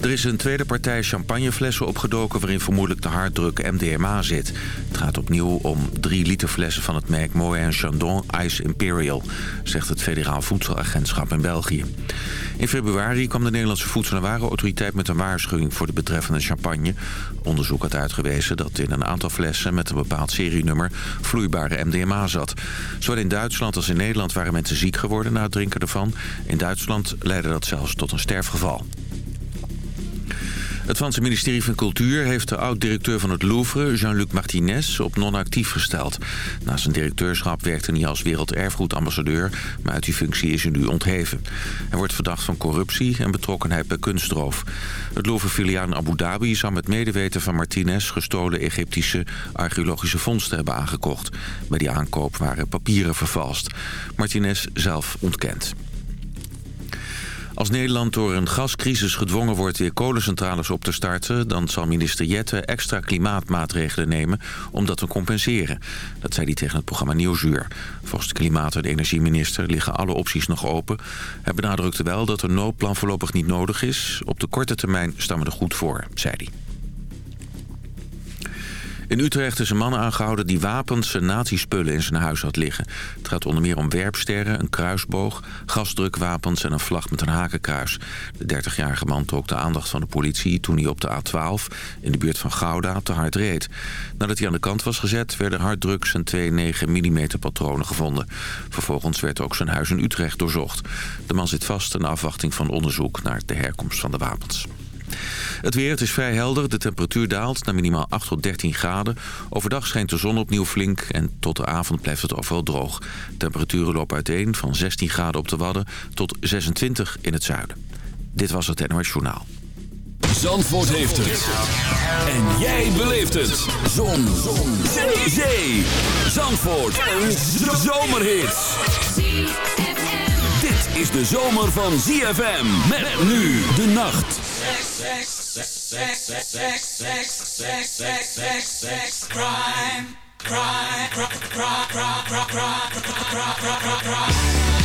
Er is een tweede partij champagneflessen opgedoken... waarin vermoedelijk de harddruk MDMA zit. Het gaat opnieuw om drie liter flessen van het merk Moët Chandon Ice Imperial... zegt het Federaal Voedselagentschap in België. In februari kwam de Nederlandse Voedsel- en Warenautoriteit... met een waarschuwing voor de betreffende champagne. Onderzoek had uitgewezen dat in een aantal flessen... met een bepaald serienummer vloeibare MDMA zat. Zowel in Duitsland als in Nederland waren mensen ziek geworden... na het drinken ervan. In Duitsland leidde dat zelfs tot een sterfgeval. Het Franse ministerie van Cultuur heeft de oud-directeur van het Louvre, Jean-Luc Martinez, op non-actief gesteld. Na zijn directeurschap werkte hij als werelderfgoedambassadeur, maar uit die functie is hij nu ontheven. Hij wordt verdacht van corruptie en betrokkenheid bij kunstroof. Het Louvre-filiaal in Abu Dhabi zou met medeweten van Martinez gestolen Egyptische archeologische vondsten hebben aangekocht. Bij die aankoop waren papieren vervalst. Martinez zelf ontkent. Als Nederland door een gascrisis gedwongen wordt weer kolencentrales op te starten... dan zal minister Jette extra klimaatmaatregelen nemen om dat te compenseren. Dat zei hij tegen het programma Nieuwsuur. Volgens de klimaat- en energieminister liggen alle opties nog open. Hij benadrukte wel dat een noodplan voorlopig niet nodig is. Op de korte termijn staan we er goed voor, zei hij. In Utrecht is een man aangehouden die wapens en nazispullen in zijn huis had liggen. Het gaat onder meer om werpsterren, een kruisboog, gasdrukwapens en een vlag met een hakenkruis. De 30-jarige man trok de aandacht van de politie toen hij op de A12 in de buurt van Gouda te hard reed. Nadat hij aan de kant was gezet werden harddrugs en twee 9 mm patronen gevonden. Vervolgens werd ook zijn huis in Utrecht doorzocht. De man zit vast in afwachting van onderzoek naar de herkomst van de wapens. Het weer, het is vrij helder. De temperatuur daalt naar minimaal 8 tot 13 graden. Overdag schijnt de zon opnieuw flink en tot de avond blijft het overal droog. Temperaturen lopen uiteen van 16 graden op de Wadden tot 26 in het zuiden. Dit was het NOS Journaal. Zandvoort heeft het. En jij beleeft het. Zon. zon. Zee. Zandvoort. Een zomerhit. Is de zomer van ZFM. Met nu de nacht. crime, crime, crime, crime, crime, crime, crime, crime.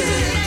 do.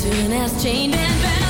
Soon as chained and bound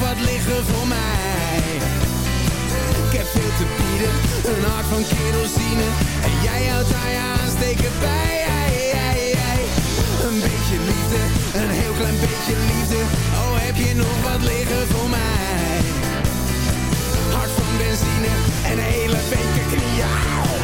wat liggen voor mij. Ik heb veel te bieden, een hart van kerosine. En jij houdt haar je aansteken bij. Een beetje liefde, een heel klein beetje liefde. Oh, heb je nog wat liggen voor mij? Hart van benzine en hele beetje knieën.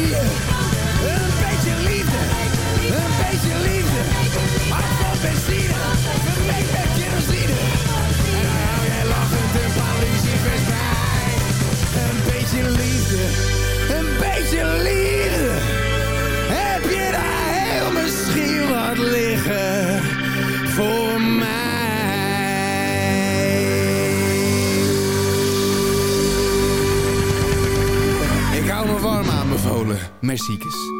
Een beetje liefde, een beetje liefde, af en toe beziene, een beetje kindersiene, en hou jij lachen ten valisiebrein. Een beetje liefde, een beetje liefde, heb je daar heel misschien wat liggen? Merciekes.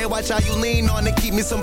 Day, watch how you lean on it. Keep me some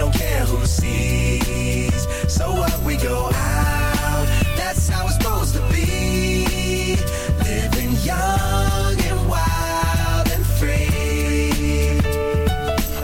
Don't care who sees. So what we go out. That's how it's supposed to be. Living young and wild and free.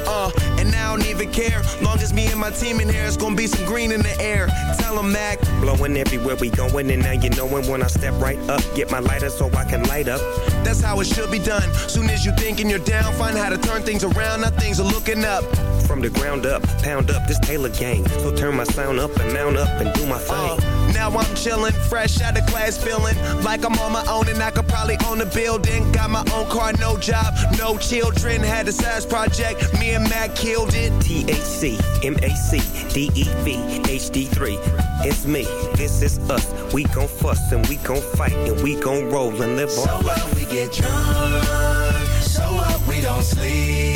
Uh, and I don't even care. Long as me and my team in here, it's gonna be some green in the air. Tell Tell 'em, Mac. Blowing everywhere we going, and now you knowin' when I step right up. Get my lighter so I can light up. That's how it should be done. Soon as you thinking you're down, find how to turn things around. Now things are looking up. From the ground up, pound up this Taylor gang. So turn my sound up and mount up and do my Uh, thing. now I'm chillin', fresh out of class, feeling like I'm on my own and I could probably own a building. Got my own car, no job, no children. Had a size project, me and Mac killed it. THC, MAC, DEV, HD3. It's me, this is us. We gon' fuss and we gon' fight and we gon' roll and live So on. what we get drunk, so what we don't sleep.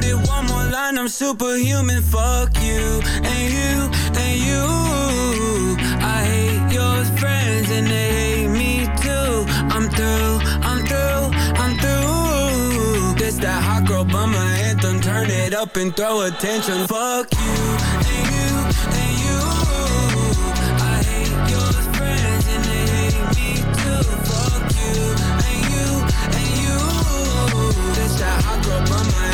diluted. One more line, I'm superhuman. Fuck you and you and you. I hate your friends and they hate me too. I'm through, I'm through, I'm through. This that hot girl bummer anthem. Turn it up and throw attention. Fuck you and you and you. I hate your friends and they hate me too. Fuck you and you and you. This that hot girl bummer anthem.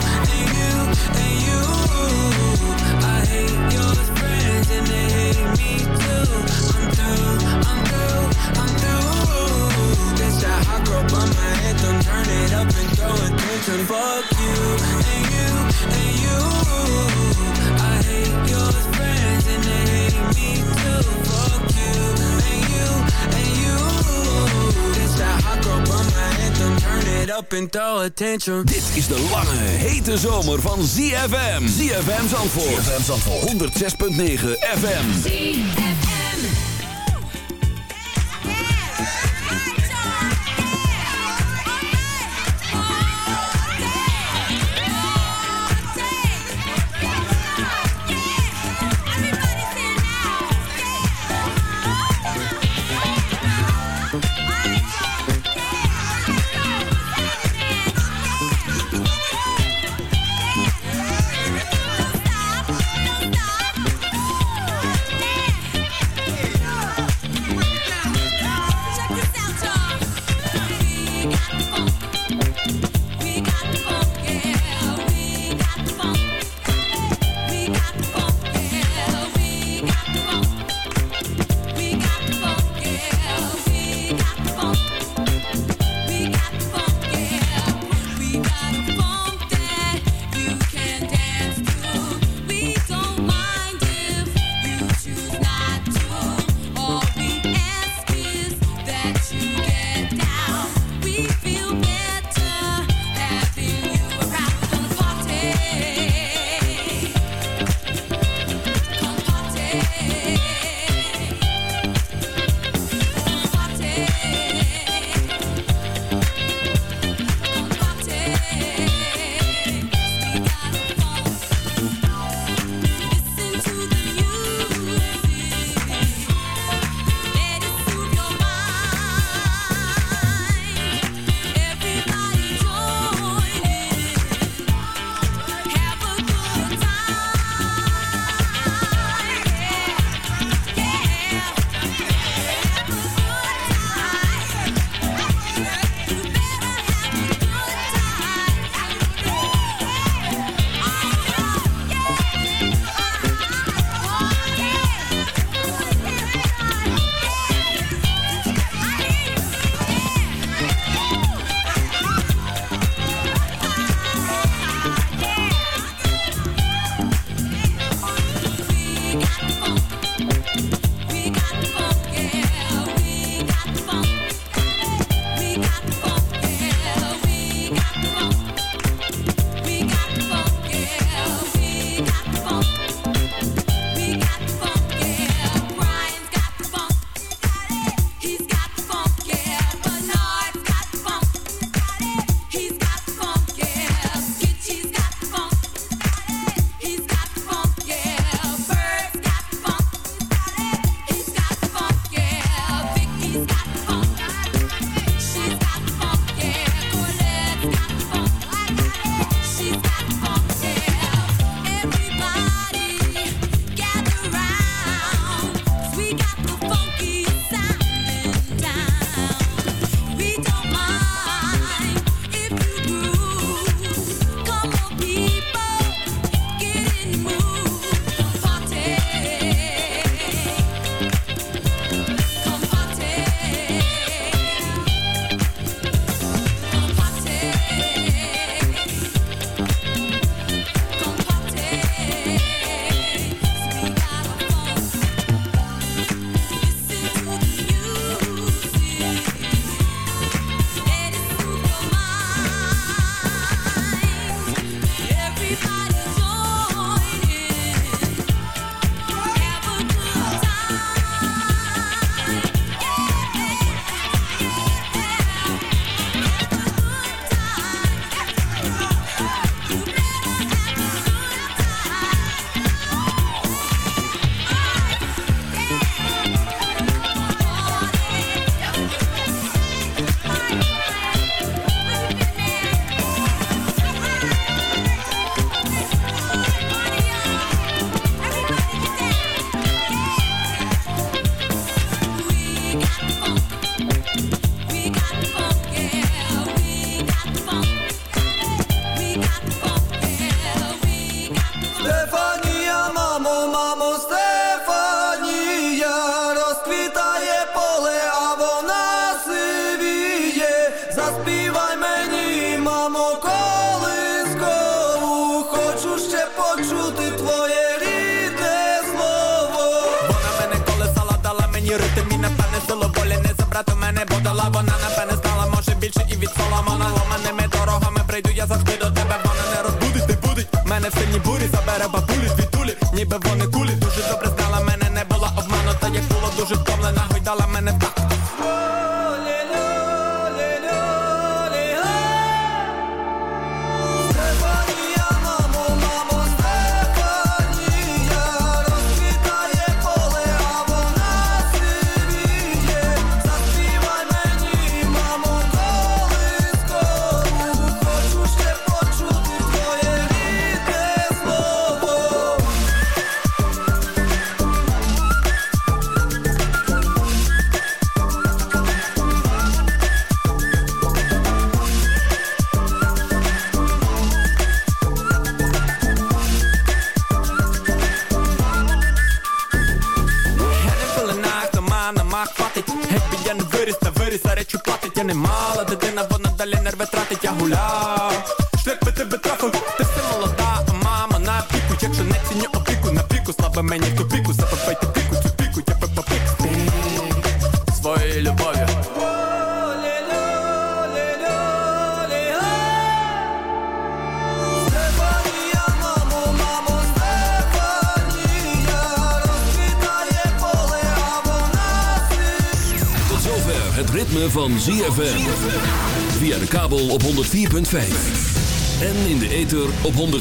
up and throw attention. Fuck you and you and you. I hate your friends and they hate me too. Fuck you and you and you. This that hot girl bummer anthem. Turn it up and throw attention. Dit is de lange, hete zomer van ZFM. ZFM Zandvoort. ZFM Zandvoort. 106.9 FM. Stop. sky. чути твоє рідне слово. Вона мене колесала, дала мені рити, мій напевне сило волі не забрати мене, бо дала вона напевне знала, може більше і від сола Вона ломаними дорогами прийду, я завжди до тебе, вона не розбудить, не будить. Мене в сині бурі забере бабулі, звітулі, ніби вони